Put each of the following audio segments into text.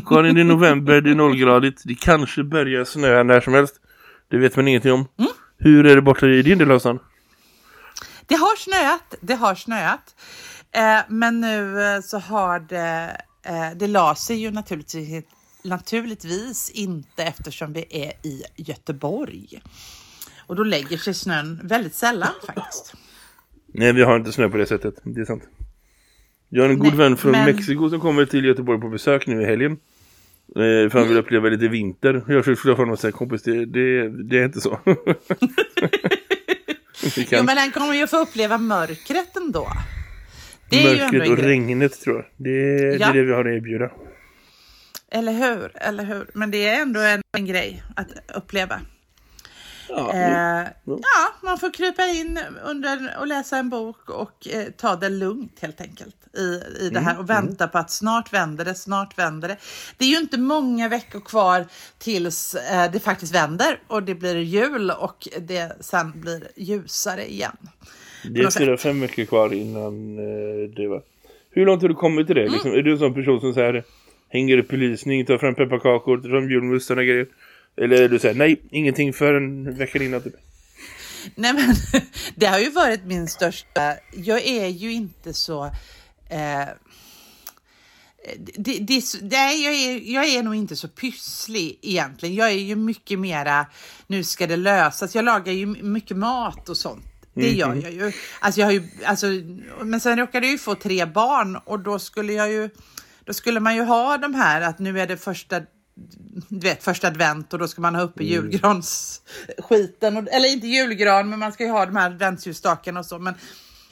Karin, det är november, det är nollgradigt. Det kanske börjar snöa när som helst. Det vet man ingenting om. Mm. Hur är det borta i din del av stan? Det har snöat, det har snöat. Eh, men nu eh, så har det, eh, det la sig ju naturligtvis, naturligtvis inte eftersom vi är i Göteborg. Och då lägger sig snön väldigt sällan faktiskt. Nej, vi har inte snö på det sättet. Det är sant. Jag har en god Nej, vän från men- Mexiko som kommer till Göteborg på besök nu i helgen. Eh, för han vill uppleva lite vinter. Jag försökte fråga honom och säga, kompis, det, det, det är inte så. Jo, men han kommer ju få uppleva mörkret ändå. Det är ju ändå mörkret en och grej. regnet tror jag. Det, det Ja. är det vi har att erbjuda. Eller hur? Eller hur? Men det är ändå en, en grej att uppleva. Ja, Eh, jo. ja, man får krypa in under och läsa en bok och eh, ta det lugnt helt enkelt i, i det här och vänta på att snart vänder det, snart vänder det. Det är ju inte många veckor kvar tills eh, det faktiskt vänder och det blir jul och det sen blir ljusare igen. det är fyra, fem veckor kvar innan eh, det var. Hur långt har du kommit till det? Liksom, är du en sån person som säger hänger upp belysning, tar fram pepparkakor, tar fram julmustarna och grejer? Eller är du säger nej, ingenting för en vecka innan typ? Nej men det har ju varit min största, jag är ju inte så eh, det, det, det jag, är, jag är nog inte så pysslig egentligen. Jag är ju mycket mera, nu ska det lösas. Jag lagar ju mycket mat och sånt. Det gör jag ju. Alltså jag har ju alltså, men sen råkade jag ju få tre barn och då skulle jag ju, då skulle man ju ha de här att nu är det första du vet, första advent och då ska man ha uppe julgransskiten. Och, eller inte julgran, men man ska ju ha de här adventsljusstakarna och så. Men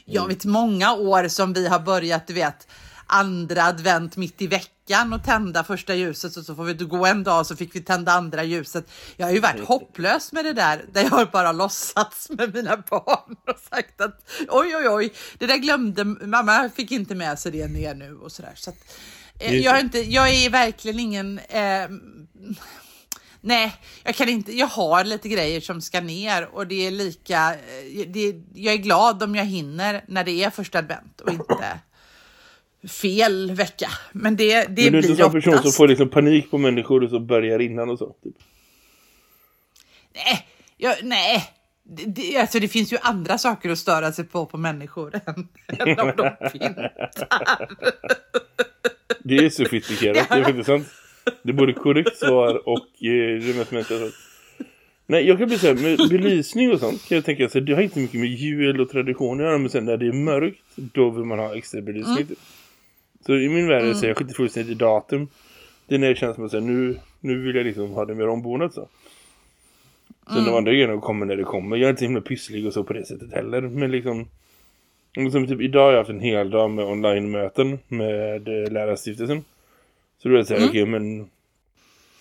jag vet många år som vi har börjat, du vet, andra advent mitt i veckan och tända första ljuset och så får vi gå en dag så fick vi tända andra ljuset. Jag har ju varit hopplös med det där, där jag har bara låtsats med mina barn och sagt att oj, oj, oj, det där glömde mamma, fick inte med sig det ner nu och sådär. Så att, eh, jag, har inte, jag är verkligen ingen eh, Nej, jag kan inte. Jag har lite grejer som ska ner och det är lika. eh, Det, jag är glad om jag hinner när det är första advent och inte fel vecka. Men det, det Men du är inte en sån person som får liksom panik på människor och så börjar innan och så. Typ. Nej, jag, nej. Det, det, alltså det finns ju andra saker att störa sig på på människor än, än om de pyntar. Det är sofistikerat, det är faktiskt sant. Det är både korrekt svar och eh, det mest mänskliga svar. Nej, jag kan bli så här, med belysning och sånt kan jag tänka här, det har inte mycket med jul och tradition att göra, men sen när det är mörkt, då vill man ha extra belysning. Mm. Så i min värld är det så jag skiter fullständigt i datum. Det är när det känns som att säga, nu, nu vill jag liksom ha det mer ombonat så. Sen Mm. de andra grejerna kommer när det kommer. Jag är inte så himla pysslig och så på det sättet heller. Men liksom, som typ idag har jag haft en hel dag med online-möten med eh, lärarstiftelsen. Så då så här, Mm. okej men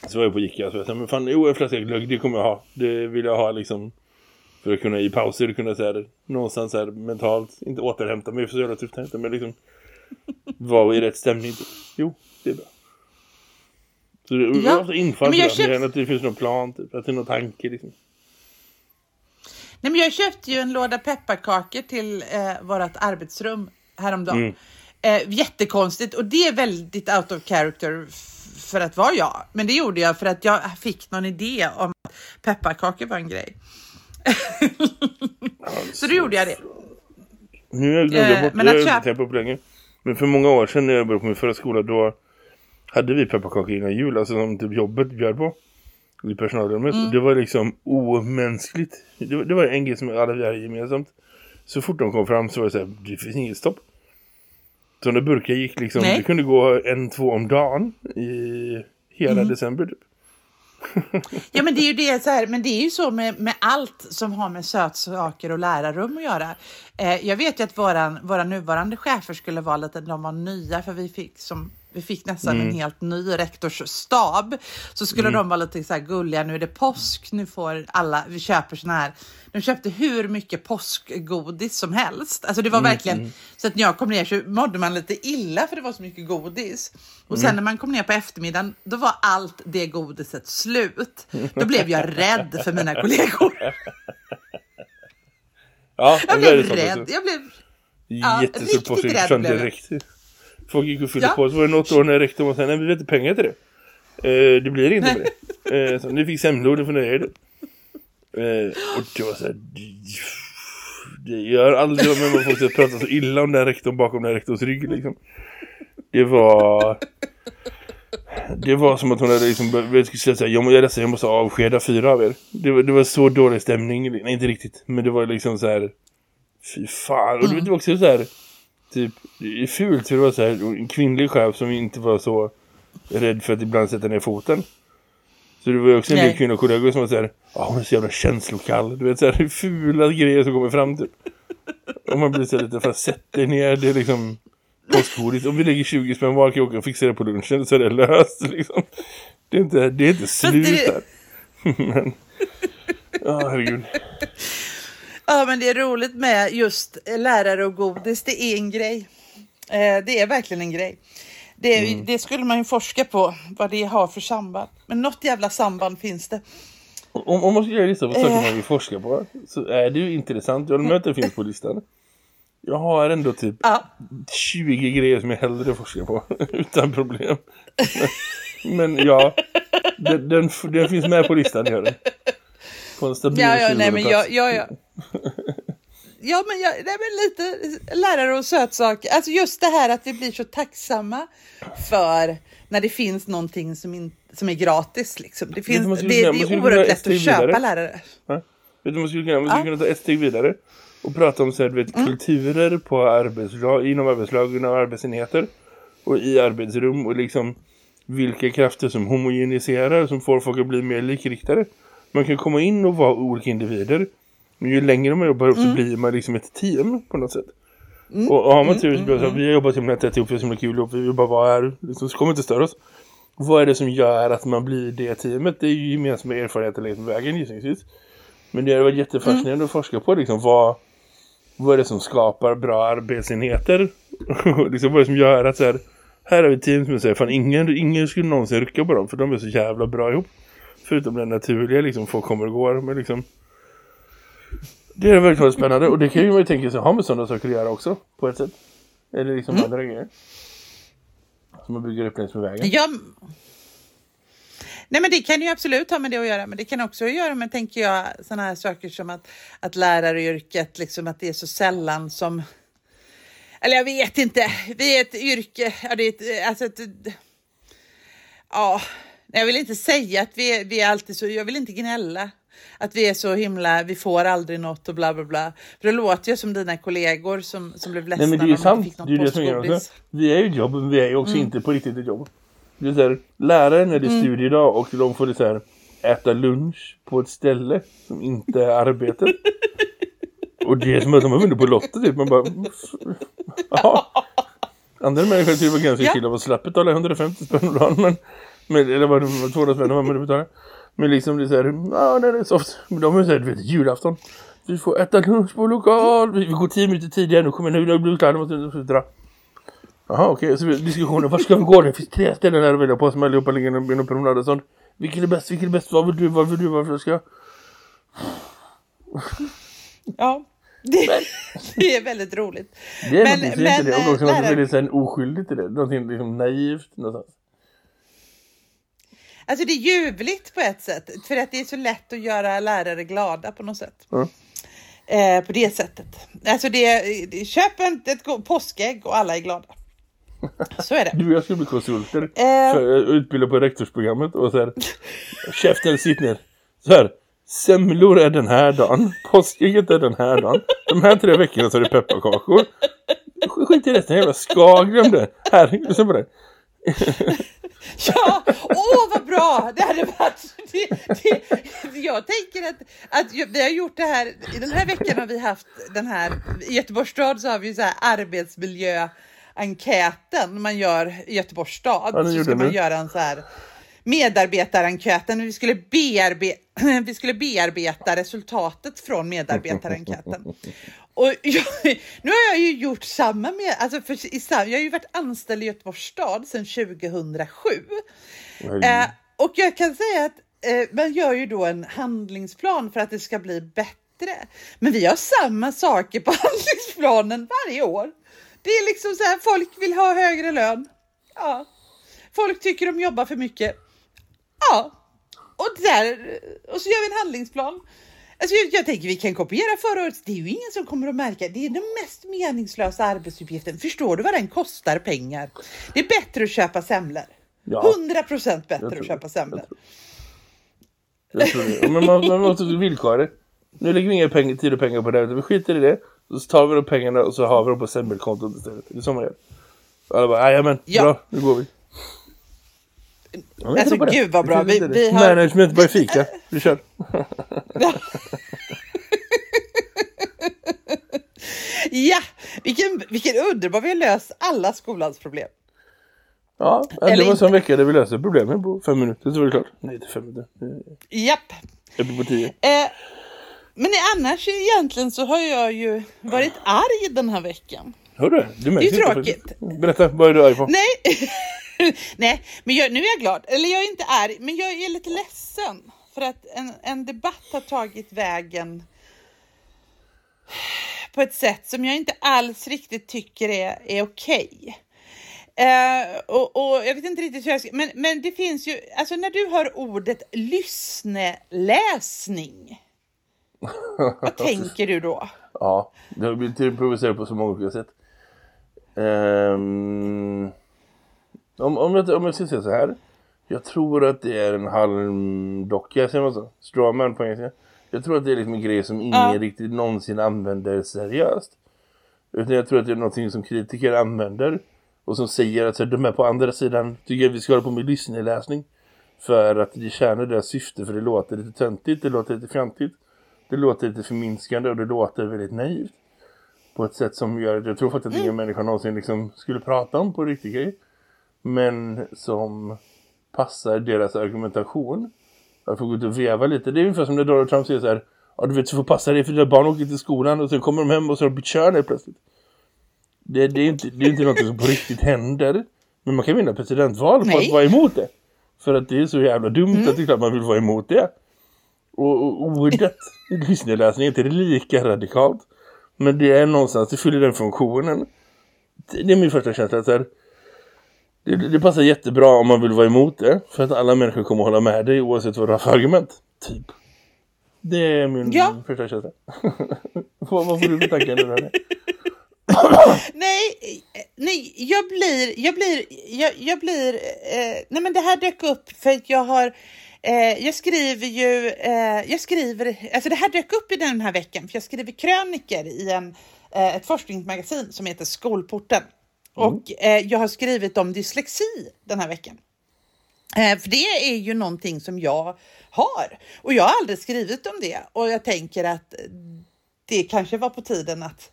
så var jag på Ica så jag sa, men fan, jo en flaska glögg, det kommer jag ha. Det vill jag ha liksom för att kunna i pauser kunna så här, någonstans så här mentalt, inte återhämta mig för så jävla tufft hämta, men liksom vara i rätt stämning. Jo, det är bra. Så det, Ja. jag har infall Men jag köpt- att det finns någon plan, typ, att det är någon tanke liksom. Nej, men jag köpte ju en låda pepparkakor till eh, vårt arbetsrum häromdagen. Mm. Eh, jättekonstigt och det är väldigt out of character för att vara jag. Men det gjorde jag för att jag fick någon idé om att pepparkakor var en grej. Så då gjorde jag det. Nu har jag glömt Eh, bort, men att jag köpa- på länge. Men för många år sedan när jag började på min förra skola då hade vi pepparkakor innan jul, alltså som typ jobbet bjöd på. I personalrummet. Mm. Det var liksom omänskligt. Det, var- det var en grej som alla vi hade gemensamt. Så fort de kom fram så var det så här, det finns inget stopp. Så när burkar gick liksom, Nej. det kunde gå en, två om dagen i hela Mm. december typ. Ja, men det är ju det så här, men det är ju så med, med allt som har med sötsaker och lärarrum att göra. Eh, jag vet ju att våran, våra nuvarande chefer skulle vara lite, de var nya för vi fick som vi fick nästan en helt ny rektorsstab, så skulle de vara lite så här gulliga. Nu är det påsk, nu får alla, vi köper såna här. De köpte hur mycket påskgodis som helst. Alltså det var verkligen så att när jag kom ner så mådde man lite illa för det var så mycket godis. Och sen när man kom ner på eftermiddagen, då var allt det godiset slut. Då blev jag rädd för mina kollegor. Ja, Jag blev rädd. Jag blev Ja, riktigt rädd direkt. Folk gick och fyllde Ja. på. Så var det något år när rektorn var såhär, nej vi vet inte pengar till det. Eh, det blir inte med det. Eh, så ni fick semlor, det får nöja er det. Eh, och det var såhär... Det gör aldrig med man folk att prata så illa om den rektorn bakom den rektors rygg liksom. Det var... Det var som att hon hade liksom jag skulle säga så här, jag, jag jag måste avskeda fyra av er. Det var, det var så dålig stämning. Nej, inte riktigt. Men det var liksom så här. Fy fan. Och det var också så här. Typ, det är fult för det var så här. En kvinnlig chef som inte var så rädd för att ibland sätta ner foten. Så det var ju också en del kvinnokollegor som var så här. Ja, hon är så jävla känslokall. Du vet så här fula grejer som kommer fram typ. Och man blir så här lite för att sätta dig ner. Det är liksom påskgodis. Om vi lägger 20 spänn var kan jag åka och fixa det på lunchen så är det löst liksom. Det är inte, det är inte slut där. Men, ja herregud. Ja, men det är roligt med just lärare och godis. Det är en grej. Eh, det är verkligen en grej. Det, Mm. det skulle man ju forska på, vad det har för samband. Men något jävla samband finns det. Om, om man ska göra lista på saker Eh. man vill forska på så är det ju intressant. Jag håller att det finns på listan. Jag har ändå typ Ja, 20 grejer som jag hellre forskar på utan problem. Men, men ja, den, den, den finns med på listan, gör den. På en stabil ja, ja 20 nej men plats. jag... Ja, ja. Men, jag, nej, men lite lärare och sötsaker. Alltså just det här att vi blir så tacksamma för när det finns någonting som, in, som är gratis. Liksom. Det, finns, det, det man är oerhört lätt att köpa vidare. lärare. Ja. Vet du, man skulle kunna, man skulle Ja. kunna ta ett steg vidare och prata om så här, vet, kulturer på arbetslag, inom arbetslag, inom arbetsenheter och i arbetsrum och liksom vilka krafter som homogeniserar som får folk att bli mer likriktade. Man kan komma in och vara olika individer men ju längre man jobbar upp så blir man liksom ett team på något sätt. Och, och har man tur så blir det så att vi har jobbat himla tätt ihop, vi är så himla kul ihop, vi vill bara vara här, liksom, så kommer inte störa oss. Vad är det som gör att man blir det teamet? Det är ju gemensamma erfarenheter längs med vägen gissningsvis. Men det har varit jättefascinerande att forska på liksom, vad, vad är det som skapar bra arbetsenheter? liksom, vad är det som gör att så här, här har vi team som säger fan ingen, ingen skulle någonsin rycka på dem för de är så jävla bra ihop. Förutom den naturliga liksom, folk kommer och går. Men liksom, det är väldigt, väldigt spännande och det kan ju man ju tänka sig ha med sådana saker att göra också på ett sätt. Eller liksom andra grejer. Som man bygger upp längs med vägen. Ja. Nej men det kan ju absolut ha med det att göra, men det kan också göra med, tänker jag, sådana här saker som att, att läraryrket, liksom att det är så sällan som... Eller jag vet inte, vi är ett yrke, ja, det är ett, alltså ett, ja, jag vill inte säga att vi är, vi är alltid så, jag vill inte gnälla. Att vi är så himla, vi får aldrig något och bla bla bla. För det låter ju som dina kollegor som, som blev ledsna Nej men det är ju sant. fick Det är något det som är också. påskgodis. Vi är ju ett jobb men vi är ju också Mm. inte på riktigt ett jobb. Det är så här, läraren är det Mm. studiedag och de får det så här, äta lunch på ett ställe som inte är arbetet. och det är som att de har vunnit på Lotta typ. Man bara... Jaha. Andra människor tycker det var ganska Ja. av att slappa betala 150 spänn om dagen. Men, men, eller var det var 200 spänn vad man betala. Men liksom det är så här, ja det är soft. Men de är så här, du vet, julafton. Vi får äta lunch på lokal. Vi, vi går tio minuter tidigare. Nu kommer nu, nu blir det klart. Nu måste vi dra. Jaha okej. Så diskussionen, var ska vi gå? Det finns tre ställen här att välja på som allihopa ligger inom inom promenad och sånt. Vilken är bäst? Vilken är bäst? Vad vill du? Vad vill du? Varför ska jag? Ja, det, det är väldigt roligt. Det är Men- någonting som men, det. Och också eh, något lärare- väldigt oskyldigt i det. Någonting liksom naivt någonstans. Alltså det är ljuvligt på ett sätt, för att det är så lätt att göra lärare glada på något sätt. Ja. Eh, på det sättet. Alltså det, köp en, ett påskägg och alla är glada. Så är det. Du jag ska bli konsulter. Eh. För utbilda på rektorsprogrammet. Och så här. Käften, sitt ner. Så här. Semlor är den här dagen. Påskägget är den här dagen. De här tre veckorna så är det pepparkakor. Sk- Skit i resten. Jävla ska. Glöm det. Här, lyssna på det. Ja, åh vad bra! Det hade varit... Det, det, jag tänker att, att vi har gjort det här, i den här veckan har vi haft den här, i Göteborgs stad så har vi ju så här arbetsmiljö enkäten man gör i Göteborgs stad. Ja, så ska man göra en så här medarbetarenkäten. Vi skulle, bearbe vi skulle bearbeta resultatet från medarbetarenkäten. Och jag, nu har jag ju gjort samma med, alltså för, i, jag har ju varit anställd i Göteborgs stad sedan 2007. Eh, och jag kan säga att eh, man gör ju då en handlingsplan för att det ska bli bättre. Men vi har samma saker på handlingsplanen varje år. Det är liksom så här, folk vill ha högre lön. Ja. Folk tycker de jobbar för mycket. Ja. Och, där, och så gör vi en handlingsplan. Alltså jag, jag tänker vi kan kopiera förra året. Det är ju ingen som kommer att märka. Det är den mest meningslösa arbetsuppgiften. Förstår du vad den kostar pengar? Det är bättre att köpa semlor. Ja. 100 procent bättre tror att köpa semlor. Jag tror det. Men man, man måste villkora. Nu lägger vi inga pengar, tid och pengar på det. utan Vi skiter i det. Så tar vi de pengarna och så har vi dem på semmelkontot istället. Det är så man gör. Alla bara, jajamän, Ja. bra, nu går vi. Ja, jag Alltså, det. gud, vad bra. Jag Vi- inte vi det. har- Management by fika. Vi kör. Ja, vilken, vilken underbar, vi har löst alla skolans problem. Ja, det Eller var en sån vecka där vi löser problemen på fem minuter. Så var det klart. Nej, inte fem minuter. Japp. Uppe på tio. Eh, men annars egentligen så har jag ju varit arg den här veckan. Hör du? Du Det är inte tråkigt. Berätta, vad är du arg på? Nej, Nej men jag, nu är jag glad. Eller jag är inte arg, men jag är lite ledsen. För att en, en debatt har tagit vägen på ett sätt som jag inte alls riktigt tycker är, är okej. Eh, och, och jag vet inte riktigt hur jag ska, men, men det finns ju, alltså när du hör ordet lyssneläsning, vad tänker du då? Ja, det har blivit improviserat på så många olika sätt. Ehm, om, om, jag, om jag ska säga så här. Jag tror att det är en halmdocka, säger man så? Strawman på engelska. Jag tror att det är liksom en grej som ingen Ja. riktigt någonsin använder seriöst. Utan jag tror att det är någonting som kritiker använder. Och som säger att så här, de här på andra sidan tycker att vi ska hålla på med lyssneläsning. För att det tjänar deras syfte för det låter lite töntigt, det låter lite fjantigt. Det låter lite förminskande och det låter väldigt naivt. På ett sätt som gör att jag tror faktiskt att ingen människa någonsin liksom skulle prata om på riktigt grej. Men som passar deras argumentation. Jag får gå ut och veva lite. Det är ungefär som när Donald Trump säger så här. Ja du vet du får passa dig för dina barn åker till skolan och sen kommer de hem och så har de blivit körda plötsligt. Det, det är inte, det är inte något som på riktigt händer. Men man kan vinna presidentval på Nej. att vara emot det. För att det är så jävla dumt att det är klart man vill vara emot det. Och, och ordet lyssneläsning är inte lika radikalt. Men det är någonstans, det fyller den funktionen. Det det är min första känsla. Så här, det, det passar jättebra om man vill vara emot det. För att alla människor kommer att hålla med dig oavsett vad du har för argument. Typ. Det är min Ja. första känsla. vad, vad får du för tankar? Nanne? Nej, nej, jag blir, jag blir, jag, jag blir, eh, nej men det här dök upp för att jag har, eh, jag skriver ju, eh, jag skriver, alltså det här dök upp i den här veckan för jag skriver kröniker i en, eh, ett forskningsmagasin som heter Skolporten. Och eh, jag har skrivit om dyslexi den här veckan. Eh, för det är ju någonting som jag har. Och jag har aldrig skrivit om det. Och jag tänker att det kanske var på tiden att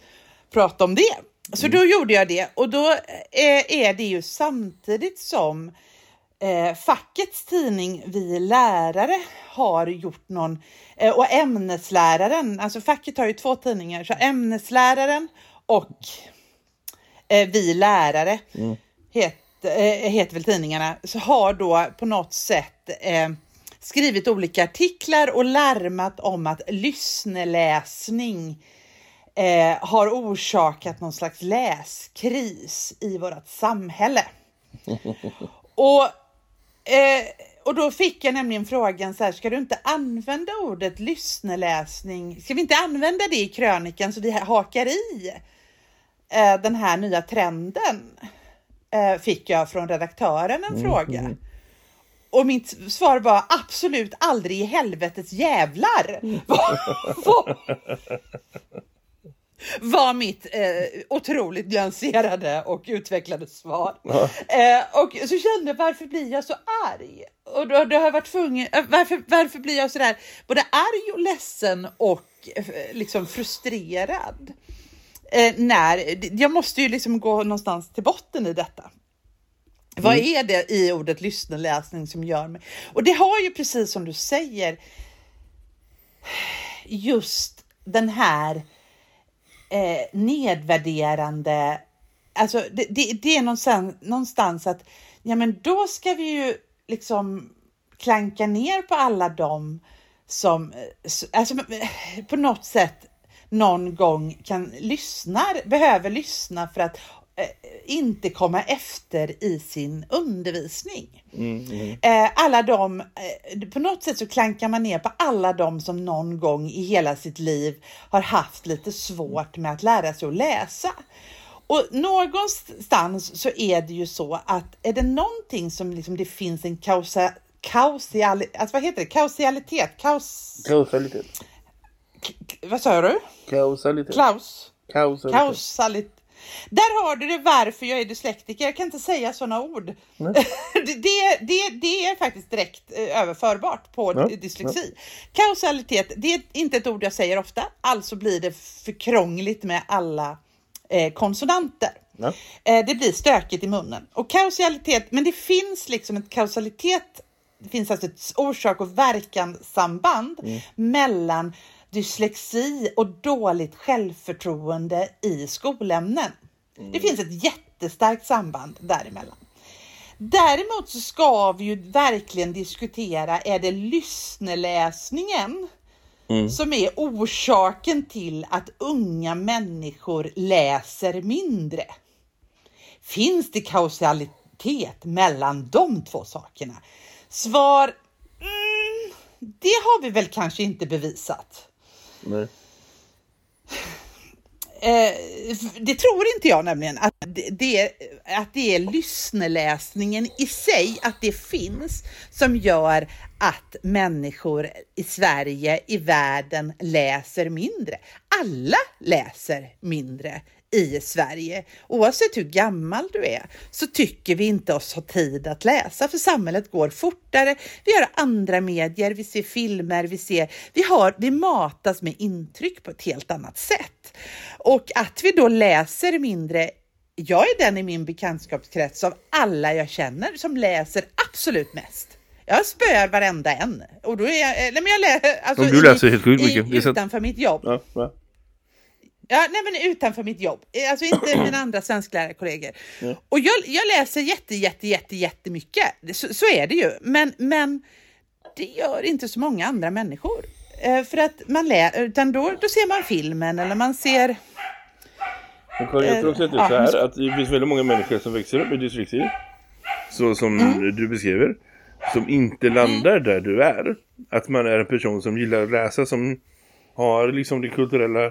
prata om det. Så då gjorde jag det. Och då eh, är det ju samtidigt som eh, fackets tidning Vi lärare har gjort någon eh, och ämnesläraren, alltså facket har ju två tidningar, så ämnesläraren och eh, Vi lärare het, eh, heter väl tidningarna, så har då på något sätt eh, skrivit olika artiklar och larmat om att lyssneläsning eh, har orsakat någon slags läskris i vårt samhälle. och, eh, och då fick jag nämligen frågan så här, ska du inte använda ordet lyssneläsning? Ska vi inte använda det i krönikan så vi hakar i eh, den här nya trenden? Eh, fick jag från redaktören en fråga. Och mitt svar var absolut aldrig i helvetets jävlar. Var, var mitt eh, otroligt nyanserade och utvecklade svar. Eh, och så kände jag, varför blir jag så arg? Och då, då har jag varit tvungen, eh, varför, varför blir jag sådär både arg och ledsen och eh, liksom frustrerad? Eh, när, jag måste ju liksom gå någonstans till botten i detta. Vad är det i ordet lyssnarläsning som gör mig? Och det har ju precis som du säger just den här eh, nedvärderande, alltså det, det, det är någonstans, någonstans att ja men då ska vi ju liksom klanka ner på alla dem som alltså, på något sätt någon gång kan lyssna, behöver lyssna för att eh, inte komma efter i sin undervisning. Mm, mm. Eh, alla de, eh, på något sätt så klankar man ner på alla de som någon gång i hela sitt liv har haft lite svårt med att lära sig att läsa. Och någonstans så är det ju så att är det någonting som liksom det finns en kausa, kausial, alltså vad heter det? Kausalitet? Kaus, Kausalitet. Vad sa du? Kausalitet. Klaus? Kausalitet. Kausalitet. Där har du det varför jag är dyslektiker. Jag kan inte säga sådana ord. Nej. det, det, det, är faktiskt direkt eh, överförbart på Ja, dyslexi. Kausalitet, det är inte ett ord jag säger ofta. Alltså blir det för krångligt med alla eh, konsonanter. Eh, det blir stökigt i munnen. Och kausalitet, men det finns liksom ett kausalitet, det finns alltså ett orsak och verkanssamband mellan dyslexi och dåligt självförtroende i skolämnen. Det finns ett jättestarkt samband däremellan. Däremot så ska vi ju verkligen diskutera, är det lyssneläsningen som är orsaken till att unga människor läser mindre? Finns det kausalitet mellan de två sakerna? Svar, mm, det har vi väl kanske inte bevisat. Nej. Eh, det tror inte jag nämligen, att det, det, att det är lyssneläsningen i sig, att det finns, som gör att människor i Sverige, i världen, läser mindre. Alla läser mindre i Sverige. Oavsett hur gammal du är så tycker vi inte oss ha tid att läsa för samhället går fortare. Vi har andra medier, vi ser filmer, vi, ser, vi, har, vi matas med intryck på ett helt annat sätt. Och att vi då läser mindre jag är den i min bekantskapskrets av alla jag känner som läser absolut mest. Jag spöar varenda en. Och då är jag, nej men jag lä, alltså du läser helt sjukt mycket. Att- Utanför mitt jobb. Ja, va? Ja, nej men utanför mitt jobb. Eh, Alltså inte mina andra svensklärarkollegor. Och jag, jag läser jätte, jätte, jätte, jättemycket. Så, så är det ju. Men, men det gör inte så många andra människor. Eh, för att man lä utan då, då ser man filmen eller man ser... Men Karin, jag tror också att det är Ja, så här att det finns väldigt många människor som växer upp med dyslexi. Så som Mm. du beskriver. Som inte landar där du är. Att man är en person som gillar att läsa. Som har liksom det kulturella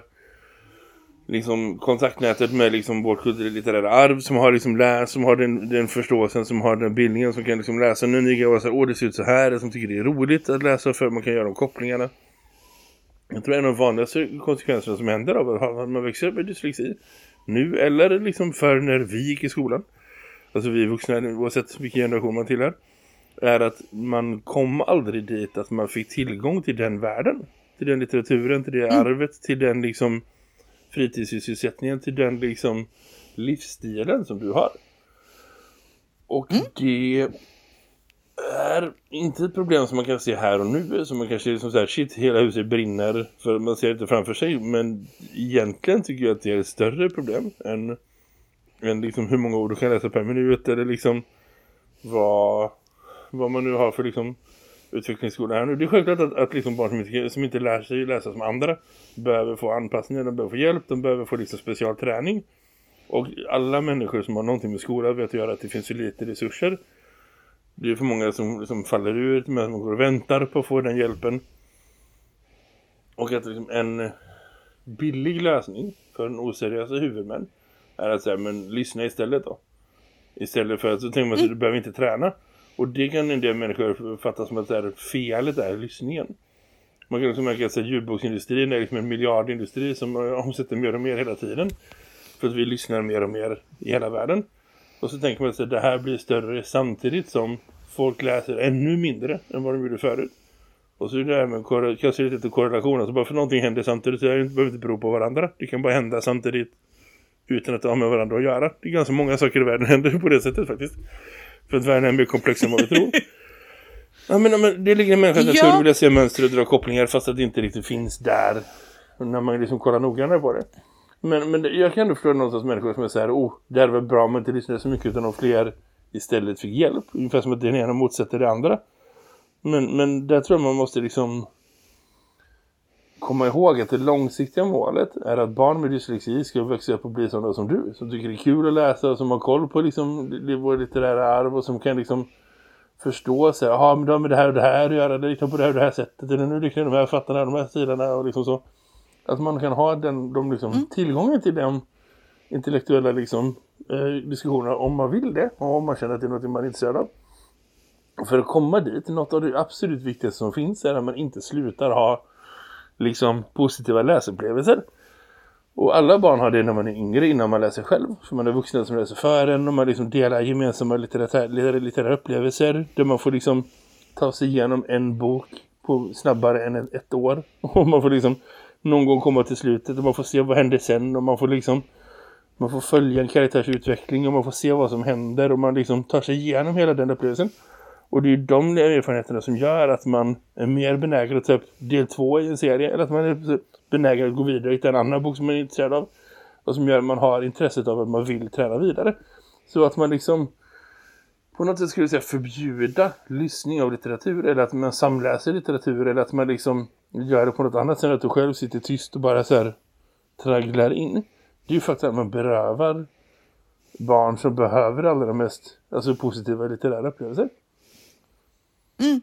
liksom kontaktnätet med liksom vårt litterära arv. Som har liksom läst, som har den, den förståelsen, som har den bildningen. Som kan liksom läsa en ny grej och säga, åh det ser ut så här. Som tycker det är roligt att läsa för man kan göra de kopplingarna. Jag tror en av de vanligaste konsekvenserna som händer av att man växer upp med dyslexi nu eller liksom för när vi gick i skolan alltså vi vuxna oavsett vilken generation man tillhör är att man kom aldrig dit att man fick tillgång till den världen till den litteraturen, till det arvet till den liksom fritidssysselsättningen till den liksom livsstilen som du har. Och det är inte ett problem som man kan se här och nu som man kanske liksom så här, shit, hela huset brinner för man ser det inte framför sig. Men egentligen tycker jag att det är ett större problem än, än liksom hur många ord du kan läsa per minut eller liksom vad, vad man nu har för liksom utvecklingsskola här nu. Det är självklart att, att liksom barn som inte, som inte lär sig läsa som andra behöver få anpassningar, de behöver få hjälp, de behöver få liksom specialträning. Och alla människor som har någonting med skola vet att göra att det finns för lite resurser. Det är för många som, som faller ut men man går och väntar på att få den hjälpen. Och att liksom en billig lösning för en oseriösa huvudmän är att säga, men lyssna istället då. Istället för att så tänker man att du behöver inte träna. Och det kan en del människor fatta som att det här felet är lyssningen. Man kan också märka att ljudboksindustrin är liksom en miljardindustri som eh, omsätter mer och mer hela tiden. För att vi lyssnar mer och mer i hela världen. Och så tänker man sig att det här blir större samtidigt som folk läser ännu mindre än vad de gjorde förut. Och så är det här med korre- kausalitet och korrelation. Alltså bara för någonting händer samtidigt så behöver det inte- behöver inte bero på varandra. Det kan bara hända samtidigt utan att de har med varandra att göra. Det är ganska många saker i världen händer på det sättet faktiskt. För att världen är mer komplex än vad vi tror. Ja, men, men det ligger i människans natur ja. vilja se mönster och dra kopplingar fast att det inte riktigt finns där när man liksom kollar noggrannare på det. Men, men jag kan ändå förstå någonstans människor som är så här, oh, det hade varit bra om man inte lyssnade så mycket utan om fler istället fick hjälp. Ungefär som att det ena motsätter det andra. Men, men där tror jag man måste liksom komma ihåg att det långsiktiga målet är att barn med dyslexi ska växa upp och bli sådana som du. Som tycker det är kul att läsa och som har koll på liksom, vår litterära arv och som kan liksom förstå sig. Jaha, men de har med det här och det här att göra. Det liknar på det här och det här sättet. Eller nu liknar de här fattarna, de här stilarna och liksom så. Att man kan ha den, de liksom, mm. tillgången till de intellektuella liksom, eh, diskussionerna om man vill det. Och om man känner att det är något man är intresserad av. För att komma dit, något av det absolut viktigaste som finns är att man inte slutar ha liksom positiva läsupplevelser. Och alla barn har det när man är yngre innan man läser själv. För man är vuxna som läser för en och man liksom delar gemensamma litterära, litterära upplevelser. Där man får liksom ta sig igenom en bok på snabbare än ett år. Och man får liksom någon gång komma till slutet och man får se vad händer sen. Och man får liksom man får följa en karaktärsutveckling och man får se vad som händer. Och man liksom tar sig igenom hela den upplevelsen. Och det är de erfarenheterna som gör att man är mer benägen att ta upp del två i en serie. Eller att man är benägen att gå vidare till en annan bok som man är intresserad av. Och som gör att man har intresset av att man vill träna vidare. Så att man liksom på något sätt skulle säga förbjuda lyssning av litteratur. Eller att man samläser litteratur. Eller att man liksom gör det på något annat sätt. Att du själv sitter tyst och bara så här tragglar in. Det är ju faktiskt att man berövar barn som behöver allra mest alltså positiva litterära upplevelser. Mm.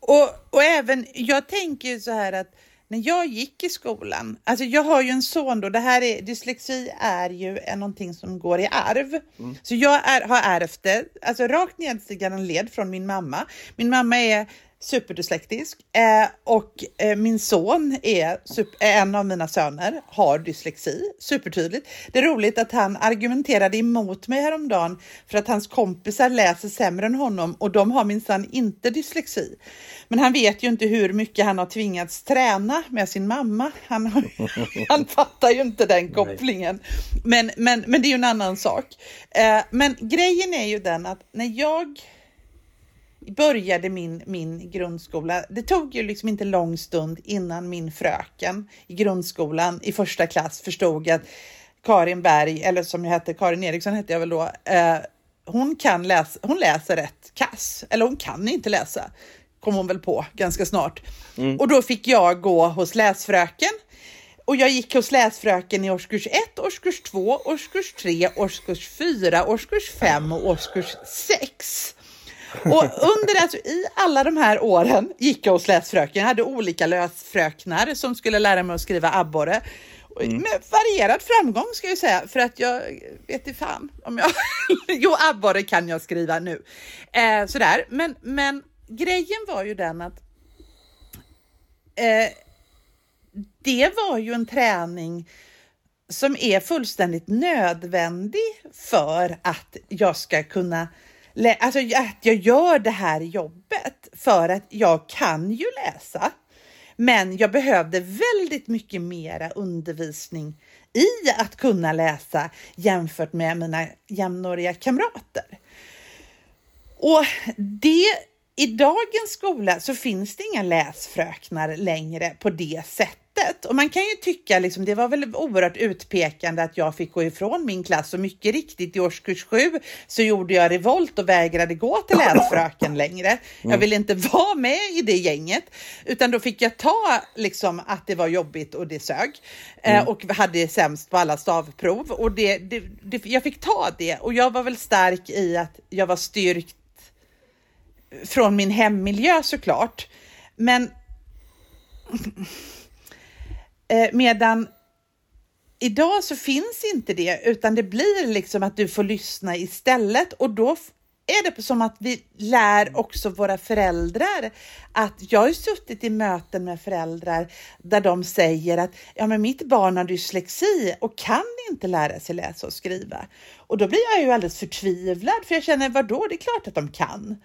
Och, och även, jag tänker så här att när jag gick i skolan, alltså jag har ju en son då, det här är, dyslexi är ju någonting som går i arv. Mm. Så jag är, har ärvt det, alltså rakt nedstigande led från min mamma. Min mamma är superdyslektisk eh, och eh, min son är super, en av mina söner, har dyslexi, supertydligt. Det är roligt att han argumenterade emot mig häromdagen för att hans kompisar läser sämre än honom och de har minsann inte dyslexi. Men han vet ju inte hur mycket han har tvingats träna med sin mamma. Han, har, han fattar ju inte den kopplingen. Men, men, men det är ju en annan sak. Eh, men grejen är ju den att när jag började min, min grundskola. Det tog ju liksom inte lång stund innan min fröken i grundskolan i första klass förstod att Karin Berg, eller som jag hette, Karin Eriksson hette jag väl då, eh, hon kan läsa, hon läser rätt kass, eller hon kan inte läsa, kom hon väl på ganska snart. Mm. Och då fick jag gå hos läsfröken och jag gick hos läsfröken i årskurs 1, årskurs 2, årskurs 3, årskurs 4, årskurs 5 och årskurs 6. Och under alltså, i alla de här åren gick jag hos läsfröken. Jag hade olika läsfröknar som skulle lära mig att skriva abborre. Mm. Med varierad framgång ska jag säga, för att jag vet inte fan om jag... jo, abborre kan jag skriva nu. Eh, sådär, men, men grejen var ju den att eh, det var ju en träning som är fullständigt nödvändig för att jag ska kunna alltså att jag gör det här jobbet för att jag kan ju läsa. Men jag behövde väldigt mycket mera undervisning i att kunna läsa jämfört med mina jämnåriga kamrater. Och det, i dagens skola så finns det inga läsfröknar längre på det sättet sättet. Och man kan ju tycka, liksom, det var väl oerhört utpekande att jag fick gå ifrån min klass och mycket riktigt i årskurs sju så gjorde jag revolt och vägrade gå till läsfröken längre. Jag mm. ville inte vara med i det gänget utan då fick jag ta liksom att det var jobbigt och det sög eh, mm. och hade sämst på alla stavprov och det, det, det, jag fick ta det och jag var väl stark i att jag var styrkt från min hemmiljö såklart. Men Eh, medan idag så finns inte det, utan det blir liksom att du får lyssna istället och då är det som att vi lär också våra föräldrar att jag har suttit i möten med föräldrar där de säger att ja, men mitt barn har dyslexi och kan inte lära sig läsa och skriva. Och då blir jag ju alldeles förtvivlad för jag känner vad då? Det är klart att de kan.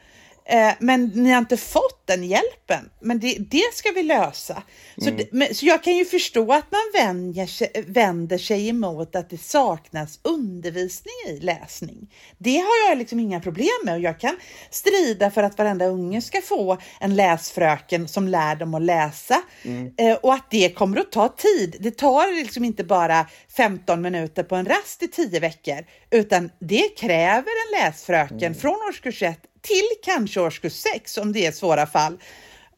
Eh, men ni har inte fått den hjälpen. Men det, det ska vi lösa. Så, Mm. men, så jag kan ju förstå att man vänjer sig, vänder sig emot att det saknas undervisning i läsning. Det har jag liksom inga problem med och jag kan strida för att varenda unge ska få en läsfröken som lär dem att läsa Mm. eh, och att det kommer att ta tid. Det tar liksom inte bara 15 minuter på en rast i 10 veckor utan det kräver en läsfröken Mm. från årskurs 1 till kanske årskurs 6 om det är svåra fall.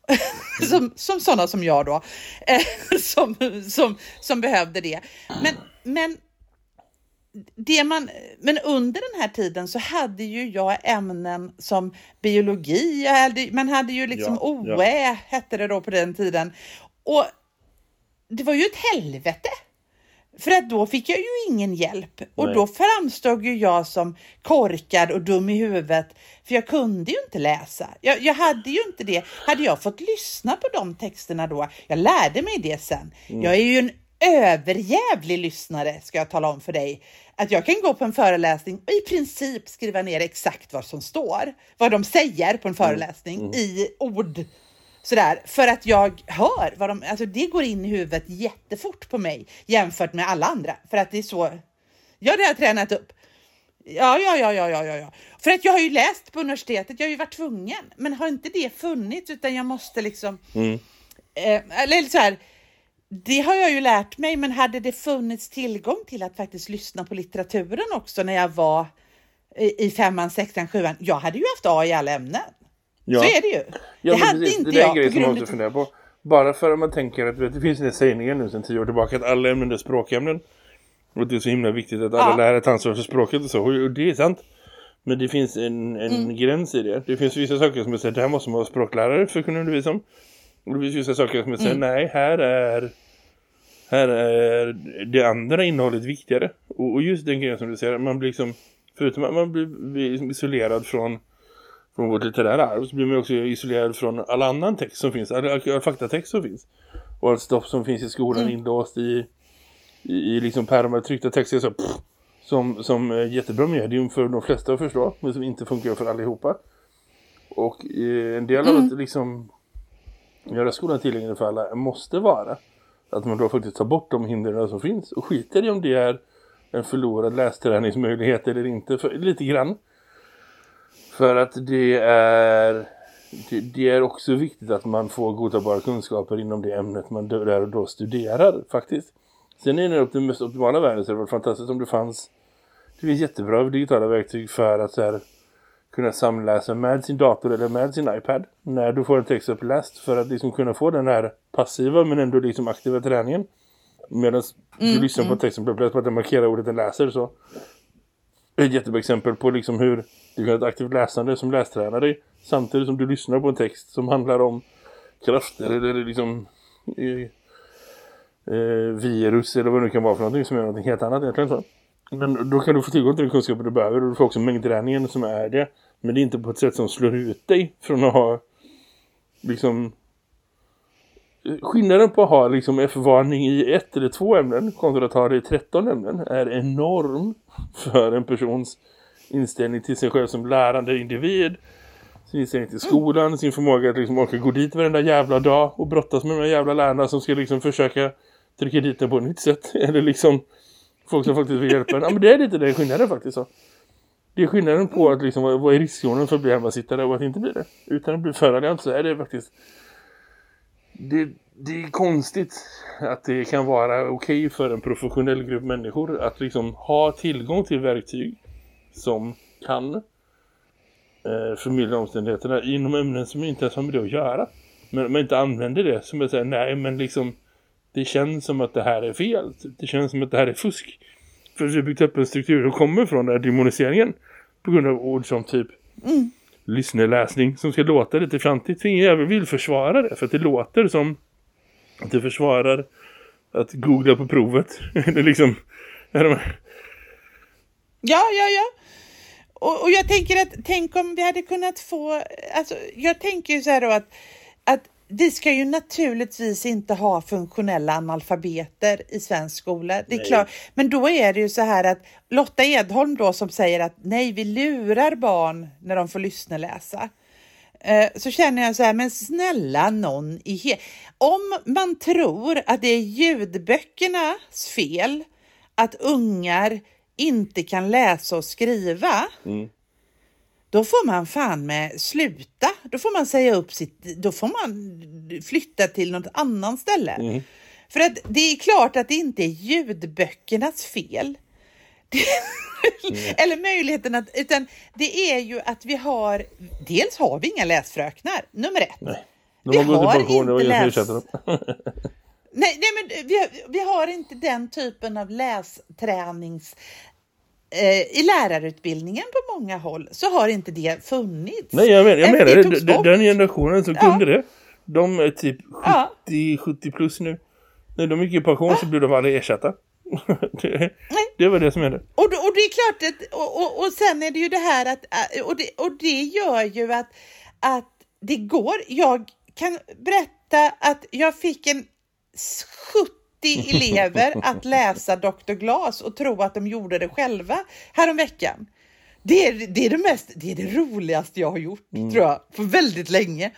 som, som sådana som jag då, eh, som, som, som behövde det. Men, men, det man, men under den här tiden så hade ju jag ämnen som biologi, jag hade, man hade ju liksom Ja, ja. OÄ hette det då på den tiden. Och det var ju ett helvete. För att då fick jag ju ingen hjälp och Nej. då framstod ju jag som korkad och dum i huvudet för jag kunde ju inte läsa. Jag, jag hade ju inte det. Hade jag fått lyssna på de texterna då, jag lärde mig det sen. Jag är ju en överjävlig lyssnare ska jag tala om för dig. Att jag kan gå på en föreläsning och i princip skriva ner exakt vad som står, vad de säger på en föreläsning i ord Sådär, för att jag hör vad de, alltså det går in i huvudet jättefort på mig jämfört med alla andra. För att det är så, ja det har jag tränat upp. Ja, ja, ja, ja, ja, ja. För att jag har ju läst på universitetet, jag har ju varit tvungen. Men har inte det funnits utan jag måste liksom, Mm. eh, eller så här, det har jag ju lärt mig, men hade det funnits tillgång till att faktiskt lyssna på litteraturen också när jag var i i femman, sexan, sjuan, jag hade ju haft A i alla ämnen. Ja. Så är det ju. Ja, det hade precis. inte det där är jag en grej som man måste fundera på. Bara för att man tänker att vet, det finns en sägning nu sedan tio år tillbaka att alla ämnen är språkämnen. Och det är så himla viktigt att alla Ja. lärare tar ansvar för språket och så. Och det är sant. Men det finns en, en Mm. gräns i det. Det finns vissa saker som jag säger, det här måste man vara språklärare för att kunna undervisa om. Och det finns vissa saker som jag säger, Mm. nej, här är, här är det andra innehållet viktigare. Och, och just den grejen som du säger, man blir liksom, förutom att man blir, blir liksom isolerad från från vårt litterära arv så blir man också isolerad från all annan text som finns, all, all, faktatext som finns. Och allt stoff som finns i skolan Mm. inlåst i, i, i liksom pärmar, tryckta texter så, pff, som, som är jättebra medium för de flesta att förstå, men som inte funkar för allihopa. Och eh, en del av att liksom göra skolan tillgänglig för alla måste vara att man då faktiskt tar bort de hindren som finns och skiter i om det är en förlorad lästräningsmöjlighet eller inte, för, lite grann. För att det är det, är också viktigt att man får godtagbara kunskaper inom det ämnet man där och då studerar faktiskt. Sen är det upp den mest optimala världen så det var fantastiskt om det fanns det finns jättebra digitala verktyg för att här, kunna samläsa med sin dator eller med sin iPad när du får en text uppläst för att liksom kunna få den här passiva men ändå liksom aktiva träningen. Medan du lyssnar på texten uppläst på att den markerar ordet den läser så ett jättebra exempel på liksom hur du kan ha ett aktivt läsande som lästränar dig samtidigt som du lyssnar på en text som handlar om krafter eller liksom eh, eh virus eller vad det nu kan vara för någonting som är någonting helt annat egentligen så. Men då kan du få tillgång till den kunskapen du behöver och du får också mängdträningen som är det. Men det är inte på ett sätt som slår ut dig från att ha liksom eh, skillnaden på att ha liksom F-varning i ett eller två ämnen kontra att ha det i 13 ämnen är enorm för en persons inställning till sig själv som lärande individ sin inställning till skolan, sin förmåga att liksom orka gå dit varenda jävla dag och brottas med de jävla lärarna som ska liksom försöka trycka dit den på ett nytt sätt eller liksom folk som faktiskt vill hjälpa en. Ja men det är lite den skillnaden faktiskt så. Det är skillnaden på att liksom, vad är riskzonen för att bli hemmasittare och att inte bli det. Utan att bli föralliant så är det faktiskt det, det är konstigt att det kan vara okej för en professionell grupp människor att liksom ha tillgång till verktyg som kan eh, förmildra omständigheterna inom ämnen som inte ens har med det att göra. Men man inte använder det som att säga nej men liksom det känns som att det här är fel. Det känns som att det här är fusk. För vi har byggt upp en struktur som kommer från den här demoniseringen på grund av ord som typ Mm. lyssneläsning som ska låta lite fjantigt. Ingen jävel vill försvara det. För att det låter som att det försvarar att googla på provet. Eller liksom... Ja, ja, ja. Och, och jag tänker att, tänk om vi hade kunnat få, alltså jag tänker ju så här då att, att vi ska ju naturligtvis inte ha funktionella analfabeter i svensk skola. Det är klart. Men då är det ju så här att Lotta Edholm då som säger att nej, vi lurar barn när de får lyssna läsa. eh, så känner jag så här, men snälla någon i Om man tror att det är ljudböckernas fel att ungar inte kan läsa och skriva, Mm. då får man fan med sluta. Då får man säga upp sitt, då får man flytta till något annat ställe. Mm. För att det är klart att det inte är ljudböckernas fel. Eller möjligheten att, utan det är ju att vi har, dels har vi inga läsfröknar, nummer ett. Nej. Vi har inte dem. Nej, nej men vi, vi har inte den typen av lästränings... Eh, I lärarutbildningen på många håll så har inte det funnits. Nej, jag, men, jag menar det det. Den generationen som Ja. kunde det, de är typ 70, Ja. 70 plus nu. När de gick i pension så blev de aldrig ersatta. det, det var det som hände. Och, och det är klart att, och, och, och sen är det ju det här att, äh, och det, och det gör ju att, att det går, jag kan berätta att jag fick en 70 elever att läsa Dr. Glas och tro att de gjorde det själva häromveckan. Det är det, är det, mest, det är det roligaste jag har gjort, tror jag, för väldigt länge.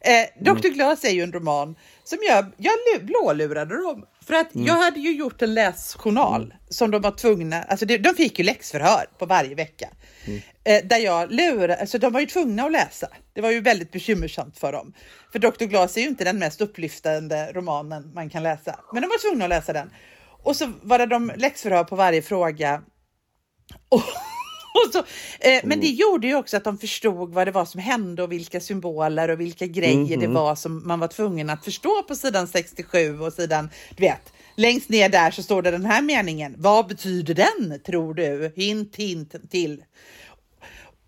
Eh, Dr. Glas är ju en roman som jag, jag lu- blålurade dem. För att jag hade ju gjort en läsjournal som de var tvungna, alltså det, de fick ju läxförhör på varje vecka. Eh, där jag lurade, alltså de var ju tvungna att läsa. Det var ju väldigt bekymmersamt för dem. För Dr. Glas är ju inte den mest upplyftande romanen man kan läsa. Men de var tvungna att läsa den. Och så var det de läxförhör på varje fråga. Och så, eh, men det gjorde ju också att de förstod vad det var som hände och vilka symboler och vilka grejer det var som man var tvungen att förstå på sidan 67 och sidan, du vet, längst ner där så står det den här meningen. Vad betyder den tror du? Hint, hint till.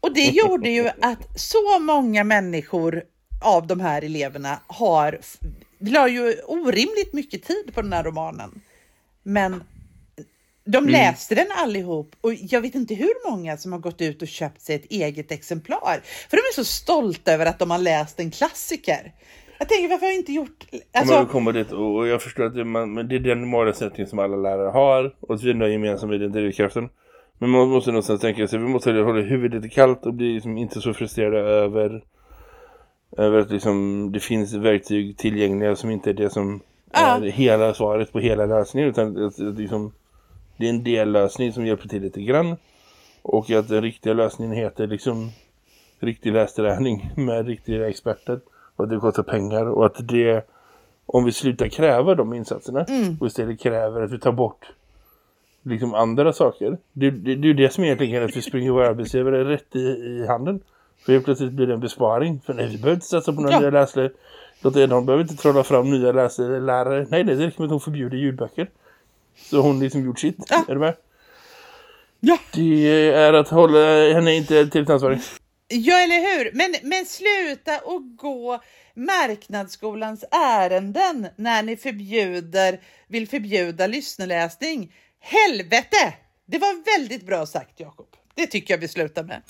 Och det gjorde ju att så många människor av de här eleverna har, la ju orimligt mycket tid på den här romanen. Men de läste den allihop och jag vet inte hur många som har gått ut och köpt sig ett eget exemplar. För de är så stolta över att de har läst en klassiker. Jag tänker varför har jag inte gjort... Alltså, vill komma dit och jag förstår att det, man, men det är den målsättning som alla lärare har och vi är gemensamma i den drivkraften. Men man måste någonstans tänka sig, vi måste hålla huvudet kallt och bli liksom inte så frustrerade över över att liksom det finns verktyg tillgängliga som inte är det som Ja. är hela svaret på hela lösningen utan att, att liksom, det är en dellösning som hjälper till lite grann och att den riktiga lösningen heter liksom riktig lästräning med riktiga experter och att det kostar pengar och att det om vi slutar kräva de insatserna och istället kräver att vi tar bort liksom andra saker. Det, det, det är ju det som egentligen att vi springer våra arbetsgivare rätt i, i handen. För helt plötsligt blir det en besparing. För nej, vi behöver inte satsa på några Ja. nya läsare. De behöver inte trolla fram nya läsare, lärare. Nej, nej, det räcker med att hon förbjuder ljudböcker. Så hon liksom gjort sitt. Ja. Är du med? ja, Det är att hålla henne inte till ansvarig. ja, eller hur? Men, men sluta och gå marknadsskolans ärenden när ni förbjuder, vill förbjuda lyssneläsning. Helvete! Det var väldigt bra sagt, Jakob. Det tycker jag vi slutar med.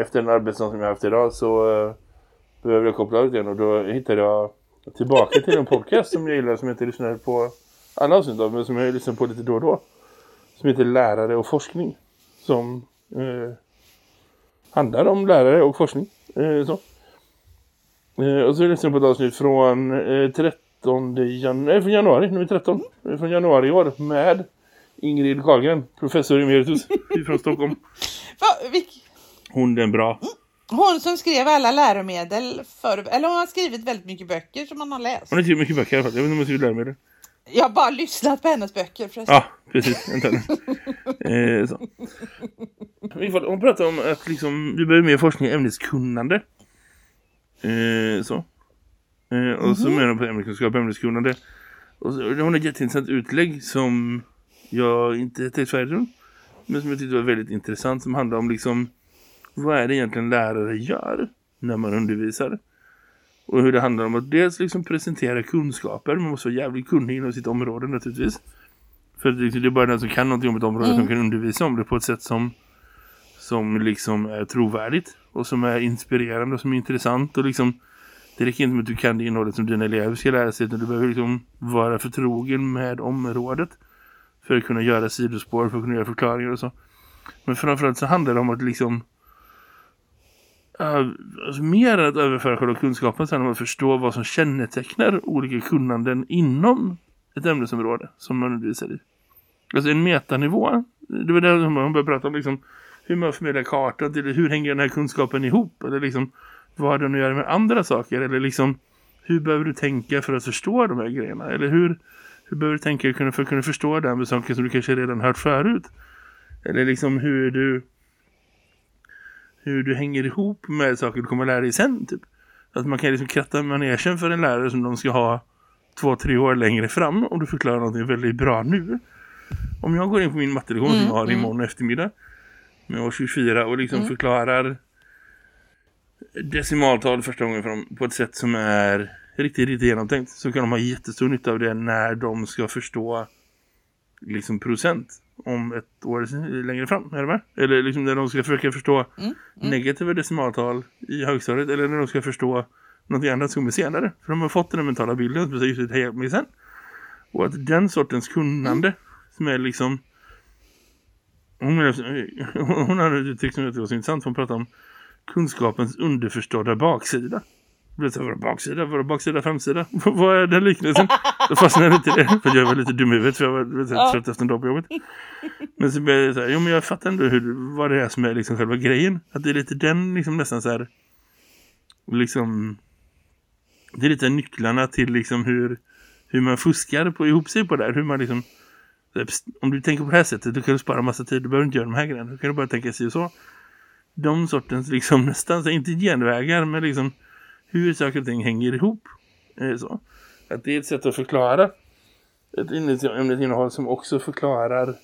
Efter en arbetsdag som jag haft idag så uh, behöver jag koppla ut igen och då hittade jag tillbaka till en podcast som jag gillar som jag inte lyssnar på alla avsnitt av men som jag lyssnar på lite då och då. Som heter Lärare och forskning. Som eh, handlar om lärare och forskning. Eh, så. Eh, och så lyssnar jag på ett avsnitt från eh, 13 jan från januari, nummer 13. Eh, från januari i år med Ingrid Karlgren, professor emeritus från Stockholm. Va, vilk, hon är bra. hon som skrev alla läromedel, för, eller hon har skrivit väldigt mycket böcker som man har läst. Hon har skrivit mycket böcker i alla fall. Jag vet inte om hon skrivit läromedel. Jag har bara lyssnat på hennes böcker förresten. Ja, precis. Antagligen. eh, så. Fall, Hon pratar om att liksom, vi behöver mer forskning i ämneskunnande. Eh, så. Eh, och så menar hon på ämneskunskap och ämneskunnande. Och så, hon har ett jätteintressant utlägg som jag inte tänkte färdigt om. Men som jag tyckte var väldigt intressant. Som handlar om liksom, vad är det egentligen lärare gör när man undervisar? Och hur det handlar om att dels liksom presentera kunskaper. Man måste vara jävligt kunnig inom sitt område naturligtvis. För det är bara den som kan någonting om ett område som kan undervisa om det på ett sätt som som liksom är trovärdigt och som är inspirerande och som är intressant och liksom Det räcker inte med att du kan det innehållet som dina elever ska lära sig utan du behöver liksom vara förtrogen med området för att kunna göra sidospår, för att kunna göra förklaringar och så. Men framförallt så handlar det om att liksom uh, alltså mer än att överföra själva kunskapen så handlar det om att förstå vad som kännetecknar olika kunnanden inom ett ämnesområde som man undervisar i. Alltså en metanivå, det var där man började prata om liksom, hur man förmedlar kartan till hur hänger den här kunskapen ihop? Eller liksom vad har den att göra med andra saker? Eller liksom hur behöver du tänka för att förstå de här grejerna? Eller hur, hur behöver du tänka för att kunna förstå den med saker som du kanske redan hört förut? Eller liksom hur du hur du hänger ihop med saker du kommer lära dig sen typ. Att man kan liksom kratta manegen för en lärare som de ska ha två, tre år längre fram om du förklarar någonting väldigt bra nu. Om jag går in på min mattelektion mm, som jag har mm. imorgon eftermiddag med år 24 och liksom mm. förklarar decimaltal första gången för dem på ett sätt som är riktigt, riktigt genomtänkt så kan de ha jättestor nytta av det när de ska förstå liksom procent om ett år längre fram, är det med? Eller liksom när de ska försöka förstå mm, mm. negativa decimaltal i högstadiet eller när de ska förstå något annat som kommer senare. För de har fått den mentala bilden som precis helt med sen. Och att den sortens kunnande mm. som är liksom hon, hon har uttryckt som jag tycker var så intressant hon pratar om kunskapens underförstådda baksida. Det så, vadå baksida? Vadå baksida, framsida? Vad är den liknelsen? Då fastnade jag lite i det. För jag var lite dum i huvudet för jag var lite ja. trött efter en dag på jobbet. Men så började jag säga, jo men jag fattar ändå hur, vad det är som är liksom själva grejen. Att det är lite den liksom nästan så här, liksom, det är lite nycklarna till liksom hur, hur man fuskar på ihop sig på det här. Hur man liksom, om du tänker på det här sättet, då kan du spara massa tid. Du behöver inte göra de här grejerna. Du kan bara tänka sig så. De sortens liksom nästan, så inte genvägar, men liksom hur saker och ting hänger ihop. Eh, så. Att det är ett sätt att förklara ett ämnesinnehåll som också förklarar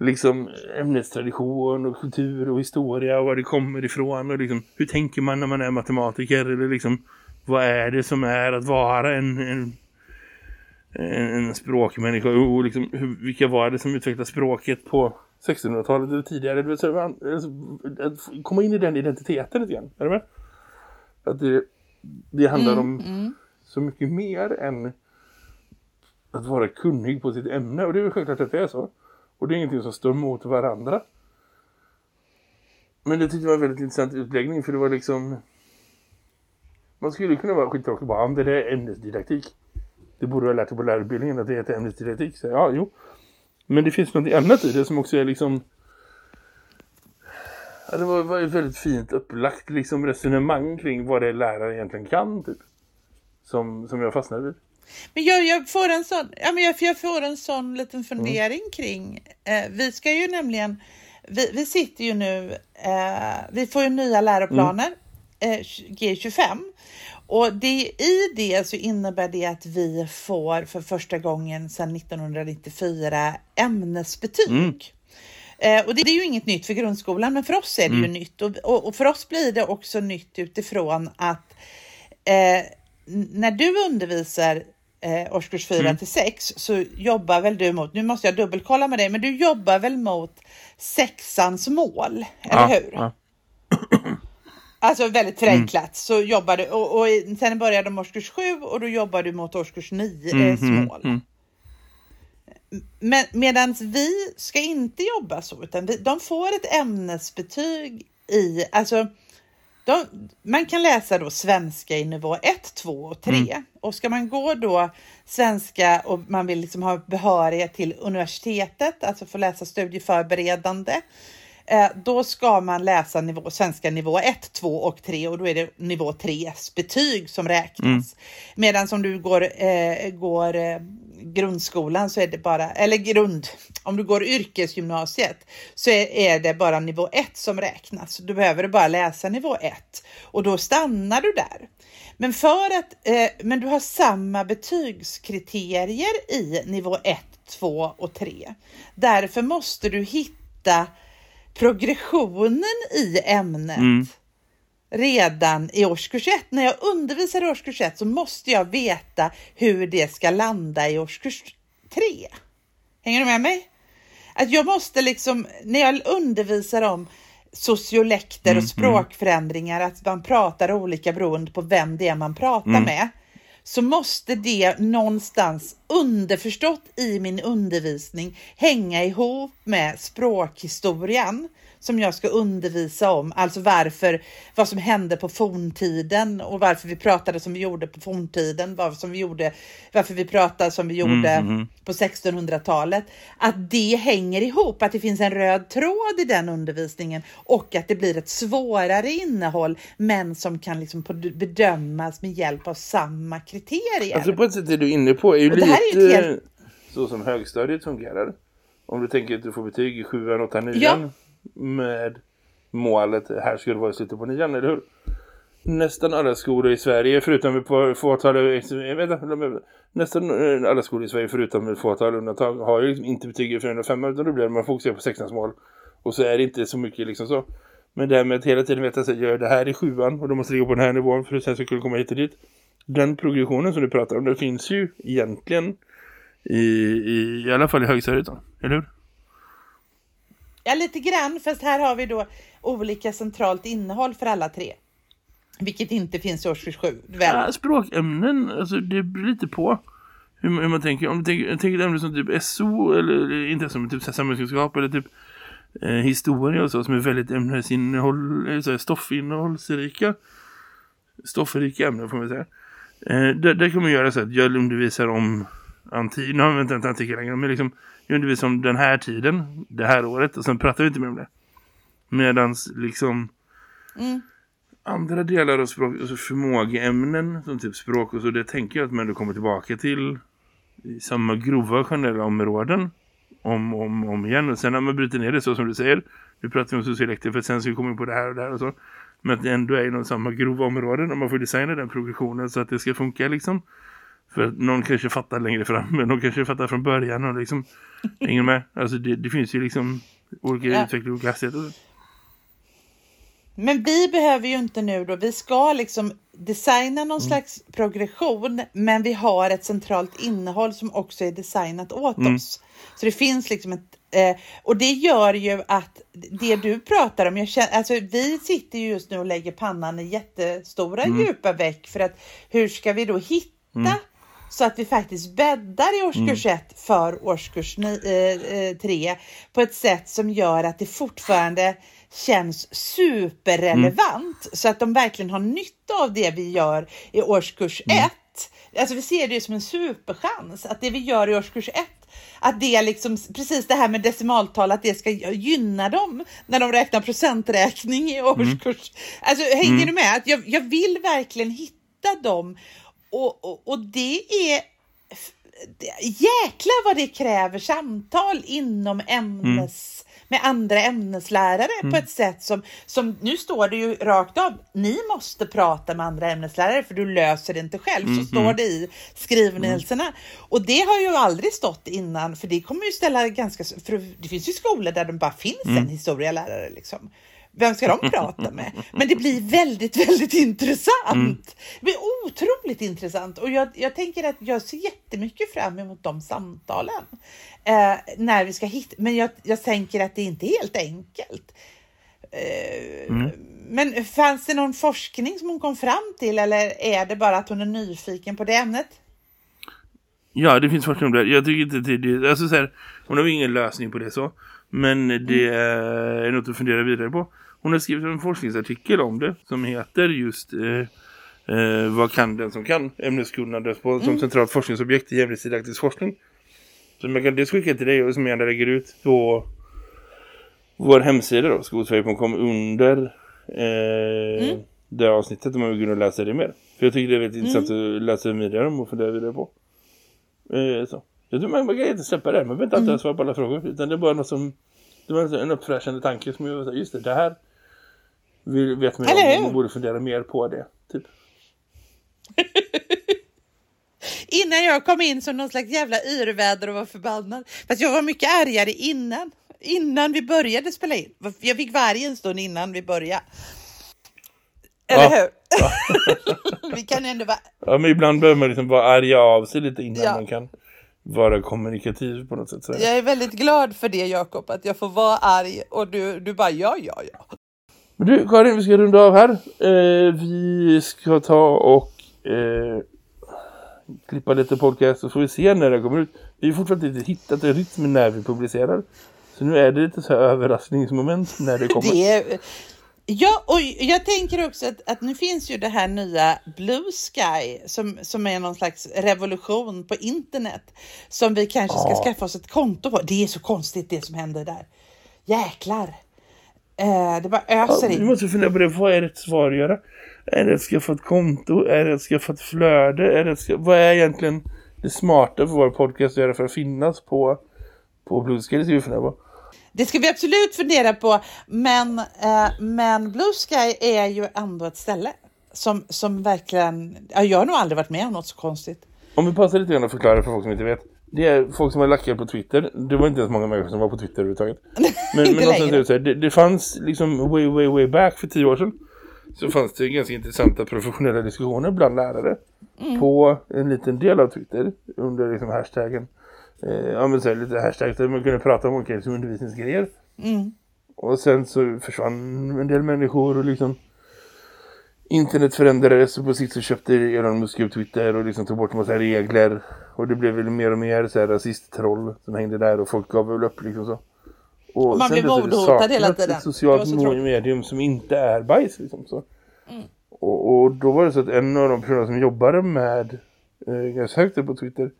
liksom ämnets tradition och kultur och historia och var det kommer ifrån och liksom hur tänker man när man är matematiker eller liksom vad är det som är att vara en, en, en språkmänniska och liksom hur, vilka var det som utvecklade språket på 1600-talet eller tidigare det vill säga, alltså, att komma in i den identiteten lite grann, är du med? Att det, det handlar mm, om mm. så mycket mer än att vara kunnig på sitt ämne. Och det är ju självklart att det är så. Och det är ingenting som står mot varandra. Men det tyckte jag var en väldigt intressant utläggning. För det var liksom... Man skulle kunna vara skittråkig och bara, om det är ämnesdidaktik. Det borde ha lärt sig på lärarutbildningen att det heter ämnesdidaktik. Så ja, jo. Men det finns något annat i det som också är liksom Ja, det var, var ett väldigt fint upplagt liksom, resonemang kring vad det är lärare egentligen kan typ. Som, som jag fastnade vid. Men jag, jag, får en sån, ja, men jag, jag får en sån liten fundering mm. kring, eh, vi ska ju nämligen, vi, vi sitter ju nu, eh, vi får ju nya läroplaner, mm. eh, G25. Och det, i det så innebär det att vi får för första gången sedan 1994 ämnesbetyg. Mm. Eh, och det, är ju inget nytt för grundskolan, men för oss är det mm. ju nytt. Och, och, och, för oss blir det också nytt utifrån att eh, när du undervisar eh, årskurs 4 mm. till 6 så jobbar väl du mot, nu måste jag dubbelkolla med dig, men du jobbar väl mot sexans mål, eller ja, hur? Ja. Alltså väldigt förenklat mm. så jobbar du och, och sen började de årskurs 7 och då jobbar du mot årskurs 9 mm, eh, mål. Mm, men, Medan vi ska inte jobba så, utan vi, de får ett ämnesbetyg i, alltså de, man kan läsa då svenska i nivå 1, 2 och 3. Mm. Och ska man gå då svenska och man vill liksom ha behörighet till universitetet, alltså få läsa studieförberedande, eh, då ska man läsa nivå, svenska nivå 1, 2 och 3 och då är det nivå 3s betyg som räknas. Mm. Medan om du går, eh, går eh, grundskolan så är det bara, eller grund, om du går yrkesgymnasiet så är, är det bara nivå 1 som räknas. Du behöver bara läsa nivå 1 och då stannar du där. Men för att, eh, men du har samma betygskriterier i nivå 1, 2 och 3. Därför måste du hitta progressionen i ämnet. Mm redan i årskurs 1. När jag undervisar i årskurs 1 så måste jag veta hur det ska landa i årskurs 3. Hänger du med mig? Att jag måste liksom, när jag undervisar om sociolekter Mm, och språkförändringar, att man pratar olika beroende på vem det är man pratar Mm. med, så måste det någonstans underförstått i min undervisning hänga ihop med språkhistorien som jag ska undervisa om, alltså varför, vad som hände på forntiden och varför vi pratade som vi gjorde på forntiden, varför, som vi gjorde, varför vi pratade som vi gjorde Mm, på 1600-talet. Att det hänger ihop, att det finns en röd tråd i den undervisningen och att det blir ett svårare innehåll men som kan liksom bedömas med hjälp av samma kriterier. Alltså på ett sätt är du inne på är ju Och här är ju lite helt- så som högstadiet fungerar. Om du tänker att du får betyg i 7, 8, 9 Ja med målet här ska det vara i slutet på nian, eller hur? Nästan alla skolor i Sverige förutom ett fåtal nästan eh, alla skolor i Sverige förutom ett fåtal undantag har ju liksom inte betyg i 405 utan då blir det man fokuserar på 16 mål. Och så är det inte så mycket liksom så. Men det här med att hela tiden veta att gör det här i sjuan och då måste ligga på den här nivån för att sen ska kunna komma hit och dit. Den progressionen som du pratar om, den finns ju egentligen i, i, i alla fall i högstadiet då, eller hur? Ja, lite grann, fast här har vi då olika centralt innehåll för alla tre. Vilket inte finns i årskurs 7. Väl? Ja, språkämnen, alltså det beror lite på hur, man- hur man tänker. Om du tänker, tänker ett ämne som typ SO eller, eller inte som typ samhällskunskap eller typ eh, historia och så som är väldigt ämnesinnehåll, eh, så här, stoffinnehållsrika stoffrika ämnen får man säga. Eh, där, där kan man göra så att jag undervisar om antik, nu har vi inte antik längre, men liksom jag undervisar om den här tiden, det här året och sen pratar vi inte mer om det. Medans liksom Mm. andra delar av språk, alltså förmågeämnen som typ språk och så, det tänker jag att man kommer tillbaka till i samma grova generella områden om om om igen. Och sen när man bryter ner det så som du säger, nu pratar vi om sociolekter för sen ska vi komma in på det här och det här och så. Men att det ändå är inom samma grova områden och man får designa den progressionen så att det ska funka liksom. För någon kanske fattar längre fram, men någon kanske fattar från början och liksom hänger med. Alltså det, det finns ju liksom olika Ja. utveckling och hastigheter. Men vi behöver ju inte nu då, vi ska liksom designa någon slags progression, men vi har ett centralt innehåll som också är designat åt oss. Så det finns liksom ett, eh, och det gör ju att det du pratar om, jag känner, alltså vi sitter ju just nu och lägger pannan i jättestora djupa väck för att hur ska vi då hitta så att vi faktiskt bäddar i årskurs ett för årskurs ni, eh, eh, på ett sätt som gör att det fortfarande känns superrelevant så att de verkligen har nytta av det vi gör i årskurs ett. Alltså vi ser det som en superchans att det vi gör i årskurs ett att det liksom, precis det här med decimaltal, att det ska gynna dem när de räknar procenträkning i årskurs. Alltså hänger du med? Att jag, jag vill verkligen hitta dem och, och, och det är jäklar vad det kräver samtal inom ämnes med andra ämneslärare på ett sätt som, som, nu står det ju rakt av, ni måste prata med andra ämneslärare för du löser det inte själv, så står det i skrivningarna. Och det har ju aldrig stått innan, för det kommer ju ställa ganska, för det finns ju skolor där det bara finns en historielärare liksom. Vem ska de prata med? Men det blir väldigt, väldigt intressant. Det blir otroligt intressant och jag, jag tänker att jag ser jättemycket fram emot de samtalen. Eh, när vi ska hitta, men jag, jag tänker att det inte är helt enkelt. Eh, Men fanns det någon forskning som hon kom fram till eller är det bara att hon är nyfiken på det ämnet? Ja, det finns forskning om det. Jag tycker inte det, det alltså så här, hon har ingen lösning på det så. Men det är något att fundera vidare på. Hon har skrivit en forskningsartikel om det som heter just eh, eh, vad kan den som kan ämneskunnande på, som centralt forskningsobjekt i ämnesdidaktisk forskning. Så man kan dels skicka till dig och som jag gärna lägger ut på vår hemsida då, skolsverige.com under eh, det avsnittet om man vill kunna läsa det mer. För jag tycker det är väldigt intressant att läsa vidare om och fundera vidare på. Eh, så. Jag tror man, man kan inte släppa det. Man behöver inte alltid ha svar på alla frågor. Utan det är bara något som... Det var en uppfräschande tanke som jag här, just det, det här vet man ju om. Man borde fundera mer på det. Typ. Innan jag kom in som någon slags jävla yrväder och var förbannad. Fast jag var mycket argare innan. Innan vi började spela in. Jag fick varg en stund innan vi började. Eller Ja. hur? vi kan ändå vara... Ja, men ibland behöver man liksom vara arga av sig lite innan Ja. man kan vara kommunikativ på något sätt. Så. Jag är väldigt glad för det Jakob, att jag får vara arg och du, du bara ja, ja, ja. Men du Karin, vi ska runda av här. Eh, vi ska ta och eh, klippa lite podcast så får vi se när det kommer ut. Vi har fortfarande inte hittat en rytm när vi publicerar. Så nu är det lite så här överraskningsmoment när det kommer. Det är, ja, och jag tänker också att, att nu finns ju det här nya Blue Sky som, som är någon slags revolution på internet som vi kanske ska Ja. skaffa oss ett konto på. Det är så konstigt det som händer där. Jäklar. Eh, det bara öser in. måste fundera på det. Vad är rätt svar att göra? Är det att skaffa ett konto? Är det att skaffa ett flöde? Är det ska... Vad är egentligen det smarta för vår podcast att göra för att finnas på, på Blue Sky? Det ska vi fundera på. Det ska vi absolut fundera på, men, eh, men Blue Sky är ju ändå ett ställe som, som verkligen, ja, jag har nog aldrig varit med om något så konstigt. Om vi passar lite grann och förklarar för folk som inte vet. Det är folk som har lackat på Twitter. Det var inte ens många människor som var på Twitter överhuvudtaget. Men, men någonstans är det, så här, det, det fanns liksom way, way, way back för tio år sedan. Så fanns det ganska intressanta professionella diskussioner bland lärare. På en liten del av Twitter. Under liksom hashtaggen. Eh, ja men så här, lite hashtags där man kunde prata om olika liksom, undervisningsgrejer. Mm. Och sen så försvann en del människor och liksom internet förändrades och på sikt så köpte Elon Musk upp Twitter och liksom tog bort en massa regler och det blev väl mer och mer så här rasisttroll som hängde där och folk gav väl upp liksom så. Och man sen blev mordhotad hela tiden. ett socialt medium som inte är bajs liksom så. Mm. Och, och då var det så att en av de personer som jobbade med eh, ganska högt upp på Twitter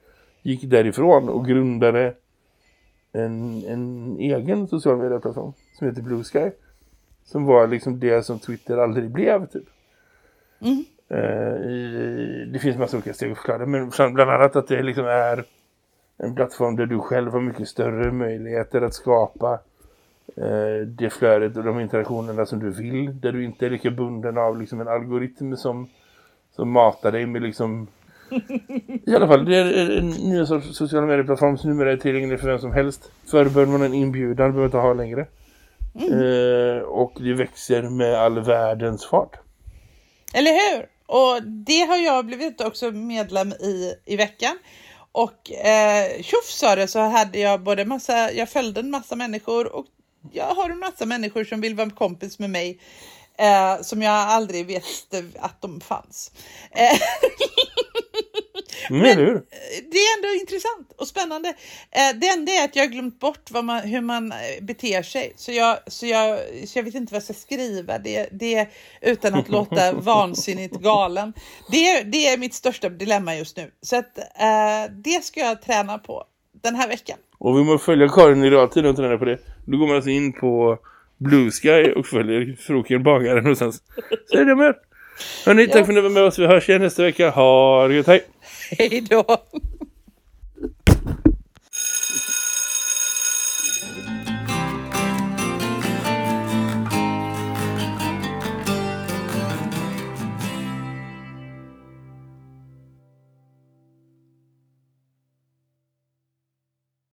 gick därifrån och grundade en, en egen social medieplattform som heter Blue Sky. Som var liksom det som Twitter aldrig blev typ. Mm. Eh, i, det finns massa olika steg att förklara men bland annat att det liksom är en plattform där du själv har mycket större möjligheter att skapa eh, det flödet och de interaktionerna som du vill. Där du inte är lika bunden av liksom en algoritm som, som matar dig med liksom i alla fall, det är en ny sorts sociala medieplattform som numera är tillgänglig för vem som helst. Förr behövde man en inbjudan, behöver inte ha längre. Eh, och det växer med all världens fart. Eller hur? Och det har jag blivit också medlem i i veckan. Och eh, tjoff sa det så hade jag både massa, jag följde en massa människor och jag har en massa människor som vill vara kompis med mig. Eh, som jag aldrig visste att de fanns. Eh, Men, eller hur? det är ändå intressant och spännande. Eh, det enda är att jag har glömt bort man, hur man eh, beter sig. Så jag, så, jag, så jag vet inte vad jag ska skriva det, det, utan att låta vansinnigt galen. Det, det är mitt största dilemma just nu. Så att, eh, det ska jag träna på den här veckan. Och vi måste följa Karin i realtid och träna på det. Då går man alltså in på Blue Sky och följer Froken Bagaren någonstans. Så är det med. Hörrni, tack Ja. för att ni var med oss. Vi hörs igen nästa vecka. Ha det gött, hej! Hej då!